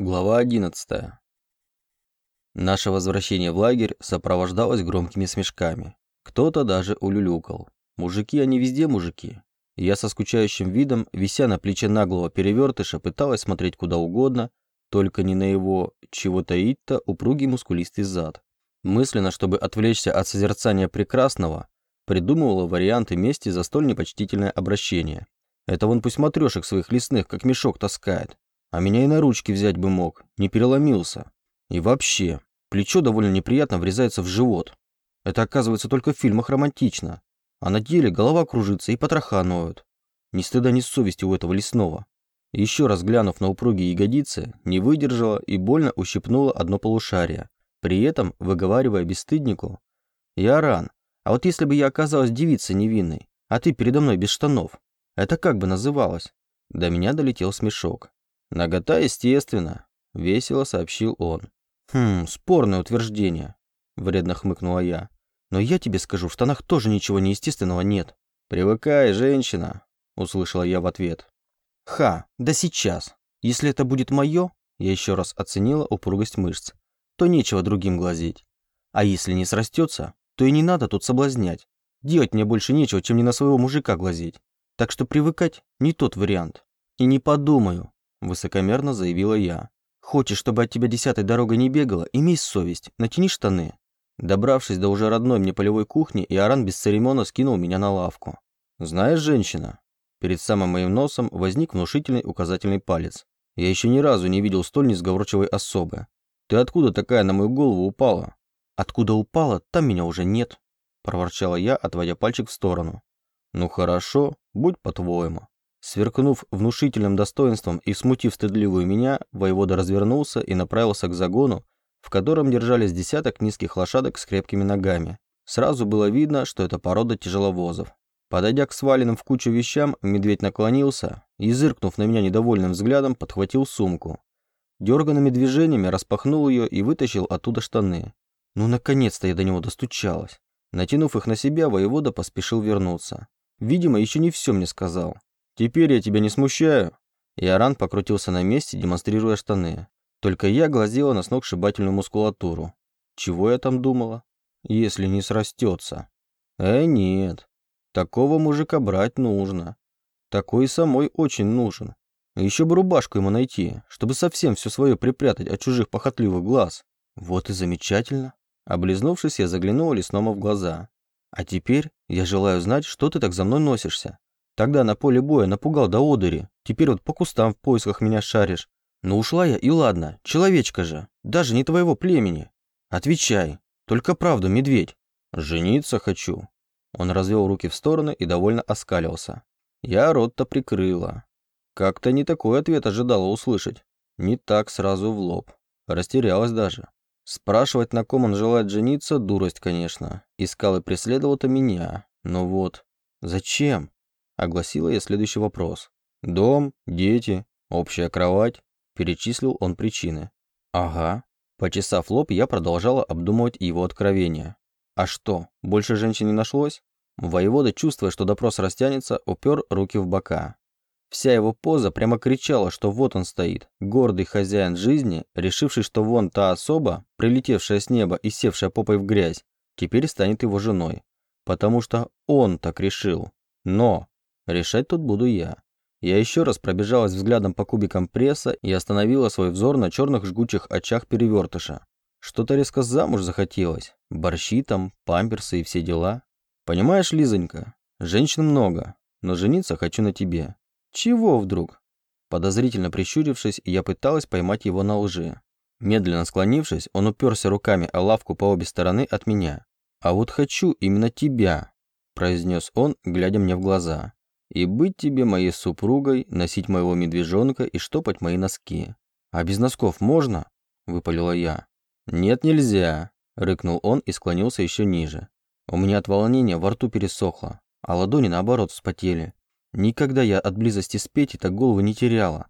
Глава 11. Наше возвращение в лагерь сопровождалось громкими смешками. Кто-то даже улюлюкал. Мужики, они везде мужики. Я со скучающим видом, вися на плече наглого перевертыша, пыталась смотреть куда угодно, только не на его, чего таить-то, упругий мускулистый зад. Мысленно, чтобы отвлечься от созерцания прекрасного, придумывала варианты мести за столь непочтительное обращение. Это вон пусть матрешек своих лесных, как мешок таскает. А меня и на ручки взять бы мог, не переломился. И вообще, плечо довольно неприятно врезается в живот. Это оказывается только в фильмах романтично. А на деле голова кружится и потроха ноют. Ни стыда, ни совести у этого лесного. Еще раз глянув на упругие ягодицы, не выдержала и больно ущипнула одно полушарие, при этом выговаривая бесстыднику. «Я ран, а вот если бы я оказалась девицей невинной, а ты передо мной без штанов, это как бы называлось?» До меня долетел смешок. «Нагота, естественно», — весело сообщил он. «Хм, спорное утверждение», — вредно хмыкнула я. «Но я тебе скажу, в штанах тоже ничего неестественного нет». «Привыкай, женщина», — услышала я в ответ. «Ха, да сейчас. Если это будет мое, я еще раз оценила упругость мышц, то нечего другим глазеть. А если не срастется, то и не надо тут соблазнять. Делать мне больше нечего, чем не на своего мужика глазеть. Так что привыкать не тот вариант. И не подумаю, Высокомерно заявила я. Хочешь, чтобы от тебя десятой дорогой не бегала? Имей совесть, натяни штаны. Добравшись до уже родной мне полевой кухни, Иоран без церемона скинул меня на лавку. «Знаешь, женщина?» Перед самым моим носом возник внушительный указательный палец. Я еще ни разу не видел столь несговорчивой особы. «Ты откуда такая на мою голову упала?» «Откуда упала, там меня уже нет», – проворчала я, отводя пальчик в сторону. «Ну хорошо, будь по-твоему». Сверкнув внушительным достоинством и смутив стыдливую меня, воевода развернулся и направился к загону, в котором держались десяток низких лошадок с крепкими ногами. Сразу было видно, что это порода тяжеловозов. Подойдя к сваленным в кучу вещам, медведь наклонился и, зыркнув на меня недовольным взглядом, подхватил сумку. Дерганными движениями распахнул ее и вытащил оттуда штаны. Ну, наконец-то я до него достучалась. Натянув их на себя, воевода поспешил вернуться. Видимо, еще не все мне сказал. «Теперь я тебя не смущаю?» Иоран покрутился на месте, демонстрируя штаны. Только я глазела на сногсшибательную мускулатуру. Чего я там думала? Если не срастется. Э, нет. Такого мужика брать нужно. Такой самой очень нужен. Еще бы рубашку ему найти, чтобы совсем все свое припрятать от чужих похотливых глаз. Вот и замечательно. Облизнувшись, я заглянула лесному в глаза. А теперь я желаю знать, что ты так за мной носишься. Тогда на поле боя напугал до одури. Теперь вот по кустам в поисках меня шаришь. Но ушла я, и ладно. Человечка же. Даже не твоего племени. Отвечай. Только правду, медведь. Жениться хочу. Он развел руки в стороны и довольно оскалился. Я рот-то прикрыла. Как-то не такой ответ ожидала услышать. Не так сразу в лоб. Растерялась даже. Спрашивать, на ком он желает жениться, дурость, конечно. Искал и преследовал-то меня. Но вот... Зачем? Огласила я следующий вопрос. «Дом, дети, общая кровать?» Перечислил он причины. «Ага». Почесав лоб, я продолжала обдумывать его откровения. «А что, больше женщин не нашлось?» Воевода, чувствуя, что допрос растянется, упер руки в бока. Вся его поза прямо кричала, что вот он стоит, гордый хозяин жизни, решивший, что вон та особа, прилетевшая с неба и севшая попой в грязь, теперь станет его женой. Потому что он так решил. Но Решать тут буду я. Я еще раз пробежалась взглядом по кубикам пресса и остановила свой взор на черных жгучих очах перевертыша. Что-то резко замуж захотелось. Борщи там, памперсы и все дела. Понимаешь, Лизонька, женщин много, но жениться хочу на тебе. Чего вдруг? Подозрительно прищурившись, я пыталась поймать его на лжи. Медленно склонившись, он уперся руками о лавку по обе стороны от меня. «А вот хочу именно тебя», – произнес он, глядя мне в глаза и быть тебе моей супругой, носить моего медвежонка и штопать мои носки. А без носков можно? Выпалила я. Нет, нельзя, рыкнул он и склонился еще ниже. У меня от волнения во рту пересохло, а ладони наоборот вспотели. Никогда я от близости с Петей так голову не теряла.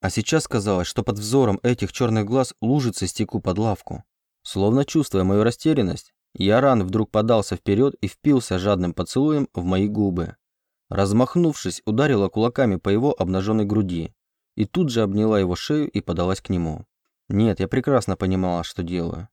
А сейчас казалось, что под взором этих черных глаз лужицы стеку под лавку. Словно чувствуя мою растерянность, Яран вдруг подался вперед и впился жадным поцелуем в мои губы. Размахнувшись, ударила кулаками по его обнаженной груди. и тут же обняла его шею и подалась к нему. Нет, я прекрасно понимала, что делаю.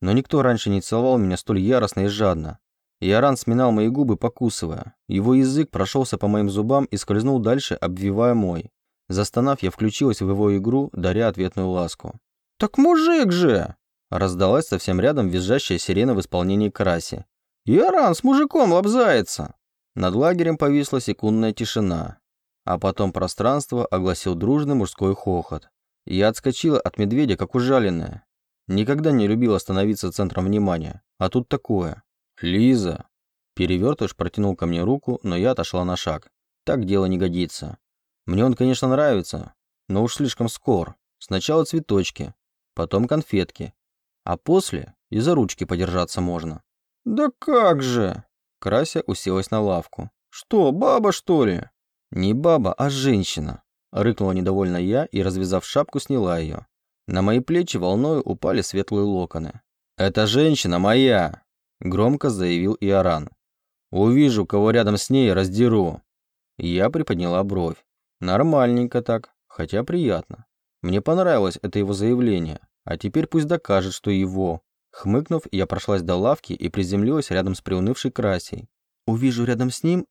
Но никто раньше не целовал меня столь яростно и жадно. Иоран сминал мои губы, покусывая. Его язык прошелся по моим зубам и скользнул дальше, обвивая мой. Застонав, я включилась в его игру, даря ответную ласку. «Так мужик же!» Раздалась совсем рядом визжащая сирена в исполнении караси. «Иоран с мужиком лобзается!» Над лагерем повисла секундная тишина. А потом пространство огласил дружный мужской хохот. Я отскочила от медведя, как ужаленная. Никогда не любила становиться центром внимания. А тут такое. «Лиза!» Перевертыш протянул ко мне руку, но я отошла на шаг. Так дело не годится. Мне он, конечно, нравится, но уж слишком скор. Сначала цветочки, потом конфетки, а после и за ручки подержаться можно. «Да как же!» Крася уселась на лавку. «Что, баба, что ли?» «Не баба, а женщина», — рыкнула недовольно я и, развязав шапку, сняла ее. На мои плечи волною упали светлые локоны. «Это женщина моя!» — громко заявил Иоран. «Увижу, кого рядом с ней, раздеру». Я приподняла бровь. Нормальненько так, хотя приятно. Мне понравилось это его заявление, а теперь пусть докажет, что его. Хмыкнув, я прошлась до лавки и приземлилась рядом с приунывшей Красей. «Увижу рядом с ним,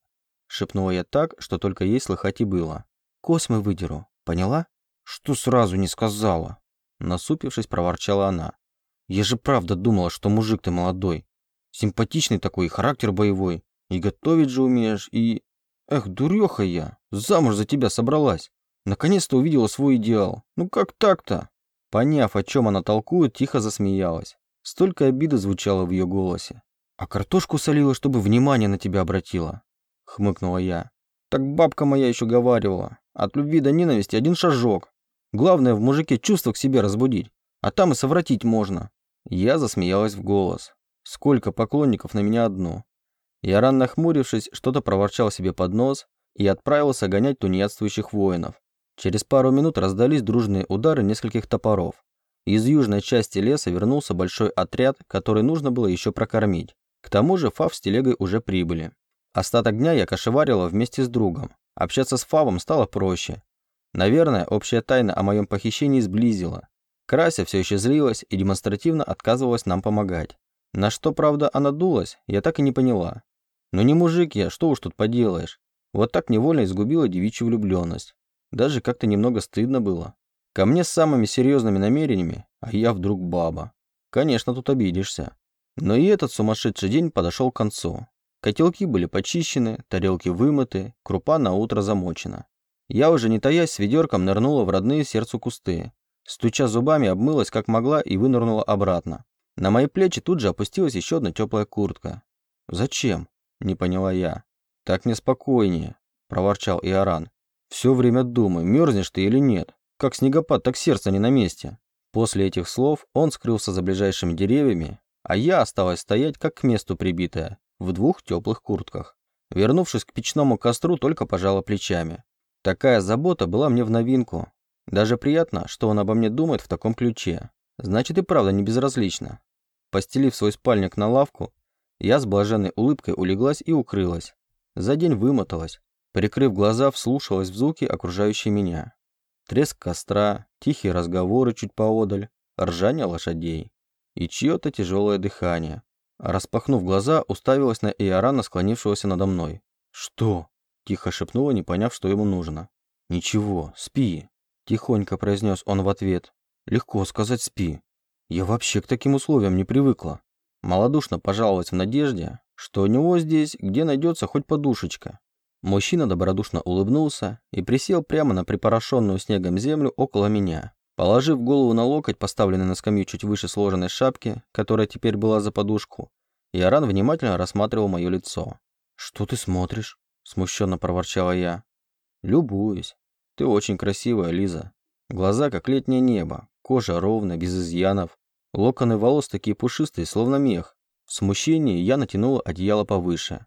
Шепнула я так, что только ей слыхать и было. «Космы выдеру, поняла?» «Что сразу не сказала?» Насупившись, проворчала она. «Я же правда думала, что мужик ты молодой. Симпатичный такой, характер боевой. И готовить же умеешь, и... Эх, дуреха я, замуж за тебя собралась. Наконец-то увидела свой идеал. Ну как так-то?» Поняв, о чем она толкует, тихо засмеялась. Столько обиды звучало в ее голосе. «А картошку солила, чтобы внимание на тебя обратила хмыкнула я. Так бабка моя еще говаривала. От любви до ненависти один шажок. Главное в мужике чувство к себе разбудить, а там и совратить можно. Я засмеялась в голос. Сколько поклонников на меня одно. Я рано нахмурившись, что-то проворчал себе под нос и отправился гонять тунеядствующих воинов. Через пару минут раздались дружные удары нескольких топоров. Из южной части леса вернулся большой отряд, который нужно было еще прокормить. К тому же Фав с телегой уже прибыли. Остаток дня я кошеварила вместе с другом. Общаться с Фавом стало проще. Наверное, общая тайна о моем похищении сблизила. Крася все еще злилась и демонстративно отказывалась нам помогать. На что, правда, она дулась, я так и не поняла. Но не мужик я, что уж тут поделаешь. Вот так невольно изгубила девичью влюбленность. Даже как-то немного стыдно было. Ко мне с самыми серьезными намерениями, а я вдруг баба. Конечно, тут обидишься. Но и этот сумасшедший день подошел к концу. Котелки были почищены, тарелки вымыты, крупа на утро замочена. Я уже не таясь с ведерком нырнула в родные сердцу кусты. Стуча зубами, обмылась как могла и вынырнула обратно. На мои плечи тут же опустилась еще одна теплая куртка. «Зачем?» – не поняла я. «Так мне спокойнее», – проворчал Иоран. «Все время думаю, мерзнешь ты или нет. Как снегопад, так сердце не на месте». После этих слов он скрылся за ближайшими деревьями, а я осталась стоять как к месту прибитая, в двух теплых куртках. Вернувшись к печному костру, только пожала плечами. Такая забота была мне в новинку. Даже приятно, что он обо мне думает в таком ключе. Значит и правда не безразлично. Постелив свой спальник на лавку, я с блаженной улыбкой улеглась и укрылась. За день вымоталась. Прикрыв глаза, вслушалась в звуки, окружающие меня. Треск костра, тихие разговоры чуть поодаль, ржание лошадей и чье-то тяжелое дыхание. Распахнув глаза, уставилась на Иорана, склонившегося надо мной. «Что?» – тихо шепнула, не поняв, что ему нужно. «Ничего, спи», – тихонько произнес он в ответ. «Легко сказать «спи». Я вообще к таким условиям не привыкла». Молодушно пожаловалась в надежде, что у него здесь, где найдется хоть подушечка. Мужчина добродушно улыбнулся и присел прямо на припорошенную снегом землю около меня. Положив голову на локоть, поставленный на скамью чуть выше сложенной шапки, которая теперь была за подушку, Иоран внимательно рассматривал мое лицо. «Что ты смотришь?» – смущенно проворчала я. «Любуюсь. Ты очень красивая, Лиза. Глаза, как летнее небо, кожа ровная, без изъянов, локоны волос такие пушистые, словно мех. В смущении я натянула одеяло повыше.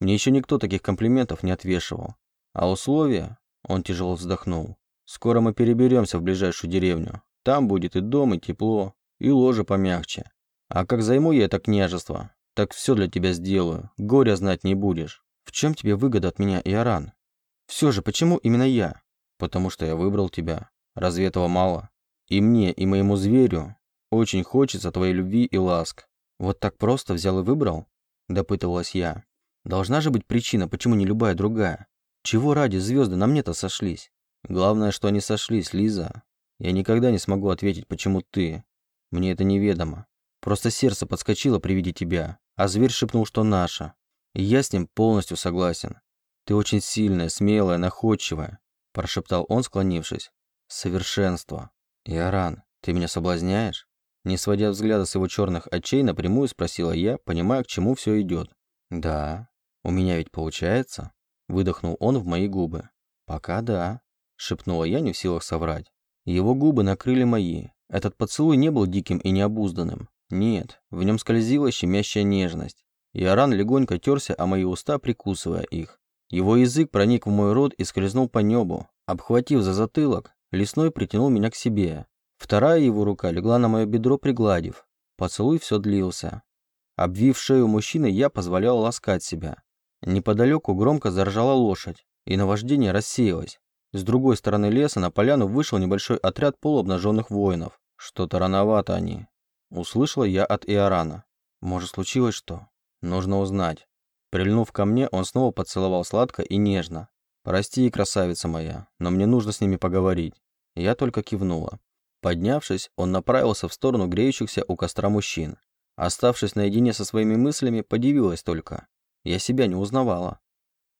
Мне еще никто таких комплиментов не отвешивал. А условия? Он тяжело вздохнул. Скоро мы переберемся в ближайшую деревню. Там будет и дом, и тепло, и ложе помягче. А как займу я это княжество, так все для тебя сделаю. Горя знать не будешь. В чем тебе выгода от меня, Иоран? Все же, почему именно я? Потому что я выбрал тебя. Разве этого мало? И мне, и моему зверю очень хочется твоей любви и ласк. Вот так просто взял и выбрал? Допытывалась я. Должна же быть причина, почему не любая другая. Чего ради звезды на мне-то сошлись? Главное, что они сошлись, Лиза. Я никогда не смогу ответить, почему ты. Мне это неведомо. Просто сердце подскочило при виде тебя, а зверь шепнул, что наша. И я с ним полностью согласен. Ты очень сильная, смелая, находчивая, прошептал он, склонившись. Совершенство. Иоран, ты меня соблазняешь? Не сводя взгляда с его черных очей, напрямую спросила я, понимая, к чему все идет. Да. У меня ведь получается? Выдохнул он в мои губы. Пока да. Шепнула я, не в силах соврать. Его губы накрыли мои. Этот поцелуй не был диким и необузданным. Нет, в нем скользила щемящая нежность. Иоран легонько терся о мои уста, прикусывая их. Его язык проник в мой рот и скользнул по небу. Обхватив за затылок, лесной притянул меня к себе. Вторая его рука легла на мое бедро, пригладив. Поцелуй все длился. Обвив шею мужчины, я позволял ласкать себя. Неподалеку громко заржала лошадь, и наваждение рассеялось. С другой стороны леса на поляну вышел небольшой отряд полуобнаженных воинов. Что-то рановато они. Услышала я от Иорана. Может, случилось что? Нужно узнать. Прильнув ко мне, он снова поцеловал сладко и нежно. «Прости, красавица моя, но мне нужно с ними поговорить». Я только кивнула. Поднявшись, он направился в сторону греющихся у костра мужчин. Оставшись наедине со своими мыслями, подивилась только. Я себя не узнавала.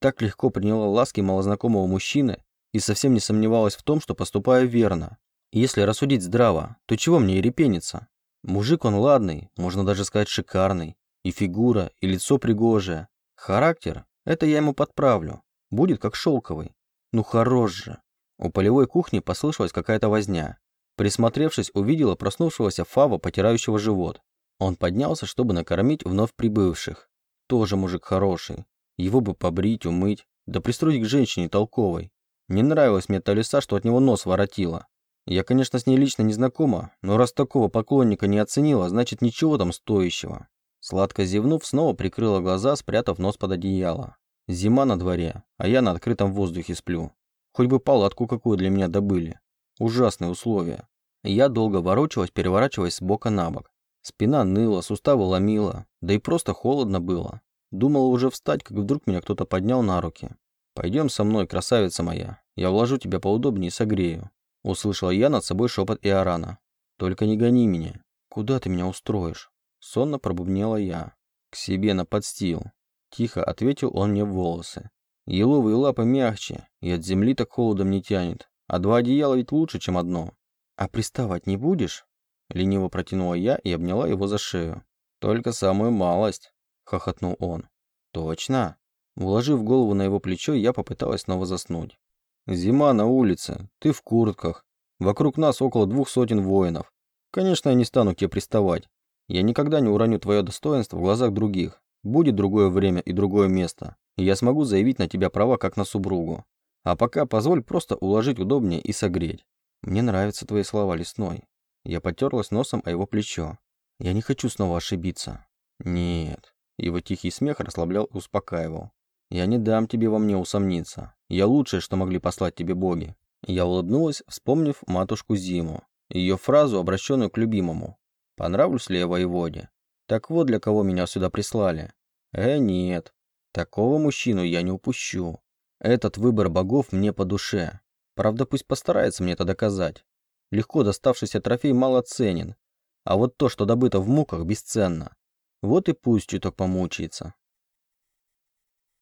Так легко приняла ласки малознакомого мужчины и совсем не сомневалась в том, что поступаю верно. Если рассудить здраво, то чего мне и репениться? Мужик он ладный, можно даже сказать шикарный. И фигура, и лицо пригожее. Характер – это я ему подправлю. Будет как шелковый. Ну хорош же. У полевой кухни послышалась какая-то возня. Присмотревшись, увидела проснувшегося Фава, потирающего живот. Он поднялся, чтобы накормить вновь прибывших. Тоже мужик хороший. Его бы побрить, умыть, да пристроить к женщине толковой. Не нравилось мне та лиса, что от него нос воротила. Я, конечно, с ней лично не знакома, но раз такого поклонника не оценила, значит ничего там стоящего. Сладко зевнув, снова прикрыла глаза, спрятав нос под одеяло. Зима на дворе, а я на открытом воздухе сплю. Хоть бы палатку какую для меня добыли. Ужасные условия. Я долго ворочалась, переворачиваясь с бока на бок. Спина ныла, суставы ломила, да и просто холодно было. Думала уже встать, как вдруг меня кто-то поднял на руки. «Пойдем со мной, красавица моя. Я вложу тебя поудобнее и согрею». Услышала я над собой шепот Иорана. «Только не гони меня. Куда ты меня устроишь?» Сонно пробубнела я. «К себе на подстил». Тихо ответил он мне в волосы. «Еловые лапы мягче, и от земли так холодом не тянет. А два одеяла ведь лучше, чем одно. А приставать не будешь? Лениво протянула я и обняла его за шею. Только самую малость, хохотнул он. Точно? Уложив голову на его плечо, я попыталась снова заснуть. Зима на улице, ты в куртках. Вокруг нас около двух сотен воинов. Конечно, я не стану к тебе приставать. Я никогда не уроню твое достоинство в глазах других. Будет другое время и другое место, и я смогу заявить на тебя права как на супругу. А пока позволь просто уложить удобнее и согреть. Мне нравятся твои слова, лесной. Я потерлась носом о его плечо. Я не хочу снова ошибиться. Нет. Его тихий смех расслаблял и успокаивал. Я не дам тебе во мне усомниться. Я лучшее, что могли послать тебе боги. Я улыбнулась, вспомнив матушку Зиму. Ее фразу, обращенную к любимому. Понравлюсь ли я воеводе? Так вот, для кого меня сюда прислали. Э, нет. Такого мужчину я не упущу. Этот выбор богов мне по душе. Правда, пусть постарается мне это доказать. Легко доставшийся трофей мало ценен, а вот то, что добыто в муках, бесценно. Вот и пусть чуток помучается.